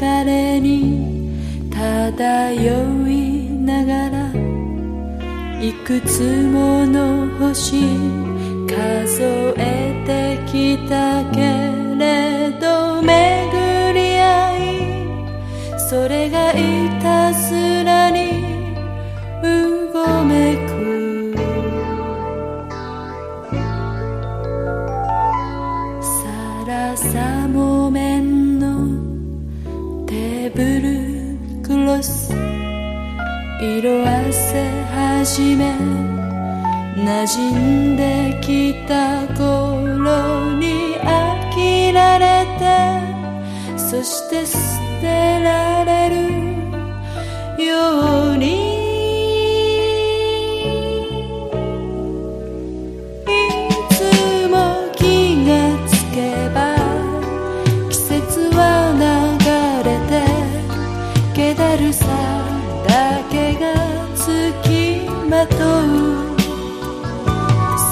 流れに漂いながらいくつもの星数えてきたけれど巡り合いそれがいたずらにうごめくさらさもブルクロス。色あせ始め馴染んできた頃に飽きられてそして捨てられるよう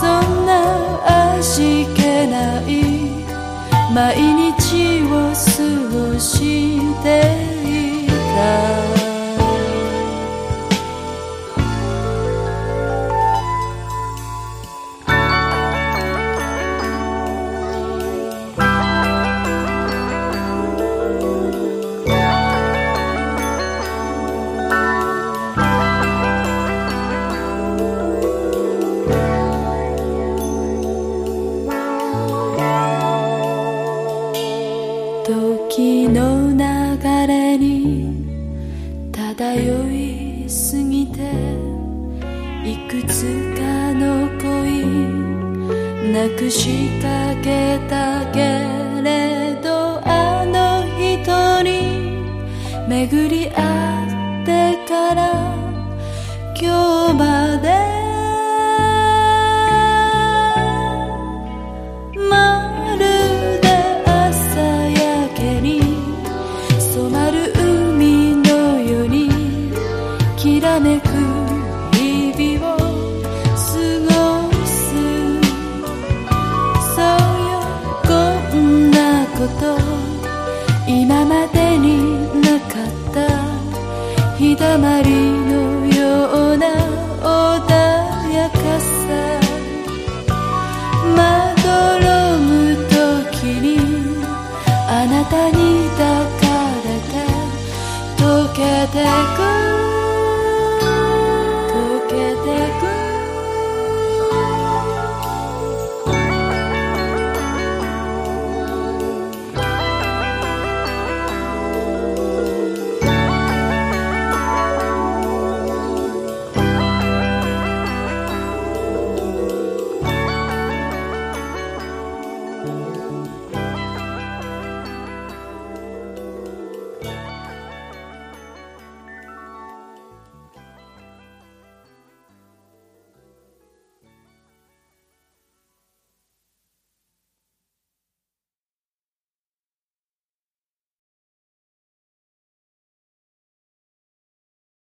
そんな味気ない毎日。時の流れに漂いすぎていくつかの恋なくしかけたけれどあの人に巡り合ってから今日たに抱かれて溶けてく